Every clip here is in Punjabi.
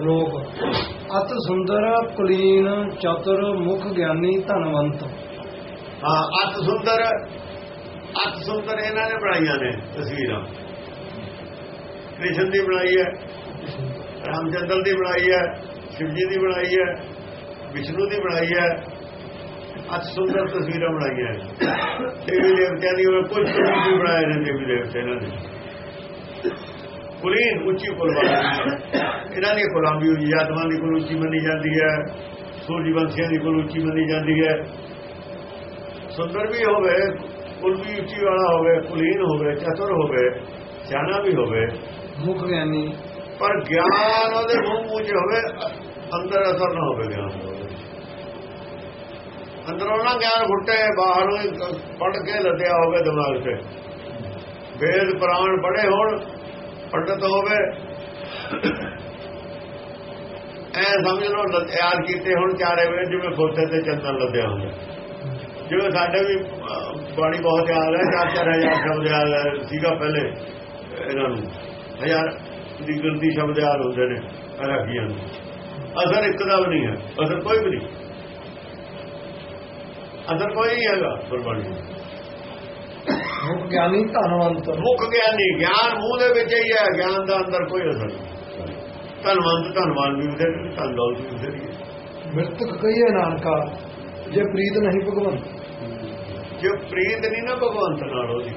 ਸ਼ਲੋਕ। ਅਤ ਸੁੰਦਰ, ਕੁਲੀਨ, ਚਤੁਰ, ਮੁਖ ਗਿਆਨੀ, ਧਨਵੰਤ। ਹਾਂ, ਅਤ ਸੁੰਦਰ ਅਤ ਸੁੰਦਰ ਇਹਨਾਂ ਨੇ ਬਣਾਈਆਂ ਨੇ ਤਸਵੀਰਾਂ। ਕ੍ਰਿਸ਼ਨ ਦੀ ਬਣਾਈ ਹੈ ਰਾਮਚੰਦਰ ਦੀ ਬਣਾਈ ਹੈ, ਸ਼ਿਵਜੀ ਦੀ ਬਣਾਈ ਹੈ, ਵਿਸ਼ਨੂੰ ਦੀ ਬਣਾਈ ਹੈ। ਅਤ ਸੁੰਦਰ ਤਸਵੀਰਾਂ ਬਣਾਈਆਂ ਦੇਵੀ ਦੇਵਤਿਆਂ ਦੀ ਉਹ ਕੁਝ ਵੀ ਬਣਾਏ ਨੇ ਦੇਵੀ ਦੇਵਤੇ ਇਹਨਾਂ ਨੇ। ਕੁਲੀਨ ਉੱਚੀ ਕੁਲਵਾਨੀ ਇਹਨਾਂ ਦੀ ਕੁਲਾਮੀ ਹੋਈ ਆਤਮਾ ਦੀ ਕੁਲ ਉੱਚੀ ਮੰਨੀ ਜਾਂਦੀ ਹੈ ਸੂਰਜ ਵੰਸ਼ੀਆਂ ਦੀ ਕੁਲ ਉੱਚੀ ਮੰਨੀ ਜਾਂਦੀ ਹੈ। ਸੁੰਦਰ ਵੀ ਹੋਵੇ ਕੁਲ ਵੀ ਉੱਚੀ ਵਾਲਾ ਹੋਵੇ ਕੁਲੀਨ ਹੋਵੇ ਚਤੁਰ ਹੋਵੇ ਸਿਆਣਾ ਵੀ ਹੋਵੇ। ਮੁਖ ਗਿਆਨੀ। ਪਰ ਗਿਆਨ ਉਹਦੇ ਮੂੰਹ ਮੂੰਹ ਹੋਵੇ ਅੰਦਰ ਅਸਰ ਨਾ ਹੋਵੇ ਗਿਆਨ। ਅੰਦਰੋਂ ਨਾ ਗਿਆਨ ਫੁੱਟੇ ਬਾਹਰੋਂ ਪੜ ਕੇ ਲੱਦਿਆ ਹੋਵੇ ਦਿਮਾਗ 'ਤੇ ਵੇਦ ਪ੍ਰਾਣ ਪੜੇ ਹੋਣ ਪੰਡਤ ਹੋਵੇ। ਐ ਸਮਝ ਲਓ, ਲ- ਕੀਤੇ ਹੁਣ ਚਾਰੇ ਵੇ ਜਿਵੇਂ ਖੋਤੇ ਤੇ ਚੰਦਨ ਲੱਦਿਆ ਹੁੰਦਾ। ਜਿਵੇਂ ਸਾਡੇ ਵੀ ਬਾਣੀ ਬਹੁਤ ਯਾਦ ਹੈ, ਚਾਰ ਚਾਰ ਹਜ਼ਾਰ ਸ਼ਬਦ ਯਾਦ ਸੀਗਾ ਪਹਿਲੇ ਇਹਨਾਂ ਨੂੰ। ਹਜ਼ਾਰ ਦੀ ਗਿਣਤੀ ਸ਼ਬਦ ਯਾਦ ਹੁੰਦੇ ਨੇ ਰਾਖੀਆਂ ਨੂੰ। ਅਸਰ ਇੱਕ ਦਾ ਵੀ ਨਹੀਂ ਹੈ, ਅਸਰ ਕੋਈ ਵੀ ਨਹੀਂ। ਅਸਰ ਕੋਈ ਨਹੀਂ ਹੈਗਾ, ਗੁਰਬਾਣੀ ਮੁਖ ਗਿਆਨੀ ਧਨਵੰਤ ਮੁੱਖ ਗਿਆਨੀ ਗਿਆਨ ਮੂੰਹ ਦੇ ਵਿੱਚ ਹੀ ਹੈ ਗਿਆਨ ਦਾ ਅੰਦਰ ਕੋਈ ਅਸਰ ਨਹੀਂ। ਧਨਵੰਤ ਧਨਵਾਨ ਵੀ ਉਹਦੇ ਧਨ ਦੌਲਤ ਵੀ ਉਹਦੇ ਹੈ। ਮਿਰਤਕ ਕਹੀਏ ਨਾਨਕਾ ਜੇ ਪ੍ਰੀਤ ਨਹੀਂ ਭਗਵੰਤ। ਜੇ ਪ੍ਰੀਤ ਨਹੀਂ ਨਾ ਭਗਵੰਤ ਨਾਲ ਉਹਦੀ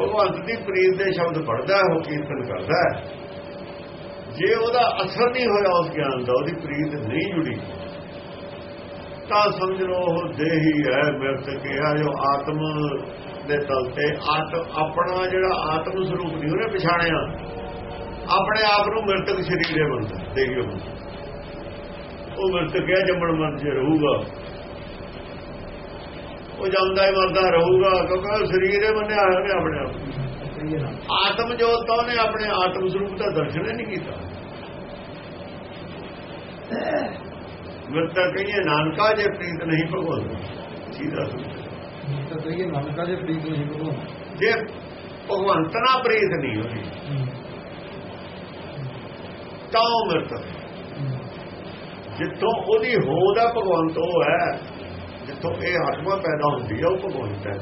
ਭਗਵੰਤ ਦੀ ਪ੍ਰੀਤ ਦੇ ਸ਼ਬਦ ਪੜਦਾ ਹੈ ਉਹ ਕੀਰਤਨ ਕਰਦਾ ਹੈ। ਜੇ ਉਹਦਾ ਅਸਰ ਨਹੀਂ ਹੋਇਆ ਉਸ ਗਿਆਨ ਦਾ ਉਹਦੀ ਪ੍ਰੀਤ ਨਹੀਂ ਜੁੜੀ ਤਾਂ ਸਮਝ ਲਓ ਉਹ ਦੇਹੀ ਹੈ ਮਿਰਤ ਕਿਹਾ ਜੋ ਆਤਮ ਦੇ ਤਲ ਤੇ ਆਤਮ ਆਪਣਾ ਜਿਹੜਾ ਆਤਮ ਸਰੂਪ ਨਹੀਂ ਉਹਨੇ ਪਛਾਣਿਆ ਆਪਣੇ ਆਪ ਨੂੰ ਮਿਰਤਕ ਸਰੀਰ ਦੇ ਬੰਦਾ ਦੇਹੀ ਉਹ ਉਹ ਮਿਰਤਕ ਜੰਮਣ ਮਰ ਚ ਰਹੂਗਾ ਉਹ ਜਾਂਦਾ ਹੀ ਮਰਦਾ ਰਹੂਗਾ, ਕਿਉਂਕਿ ਉਹ ਸਰੀਰ ਹੀ ਮੰਨਿਆ ਹੋਇਆ ਨੇ ਆਪਣੇ ਆਪ ਨੂੰ। ਆਤਮ ਜੋਤ ਤਾਂ ਉਹਨੇ ਆਪਣੇ ਆਤਮ ਸਰੂਪ ਦਾ ਦਰਸ਼ਨ ਹੀ ਨਹੀਂ ਕੀਤਾ ਮਿਰਤਾ ਕਹੀਏ ਨਾਨਕਾ ਜੇ ਪ੍ਰੀਤ ਨਹੀਂ ਭਗਵੰਤ ਸੀਦਾ ਸੁਣੋ। ਮਿਰਤਕ ਕਹੀਏ ਨਾਨਕਾ ਪ੍ਰੀਤ ਨਹੀਂ ਭਗਵੰਤ ਜੇ ਭਗਵੰਤ ਨਾਲ ਪ੍ਰੀਤ ਨਹੀਂ ਹੋਈ ਤਾਂ ਉਹ ਮਿਰਤਾ ਜਿੱਥੋਂ ਉਹਦੀ ਹੋਂਦ ਹੈ ਭਗਵੰਤ ਉਹ ਹੈ ਜਿੱਥੋਂ ਇਹ ਆਤਮਾ ਪੈਦਾ ਹੁੰਦੀ ਹੈ ਉਹ ਭਗਵੰਤ ਹੈ।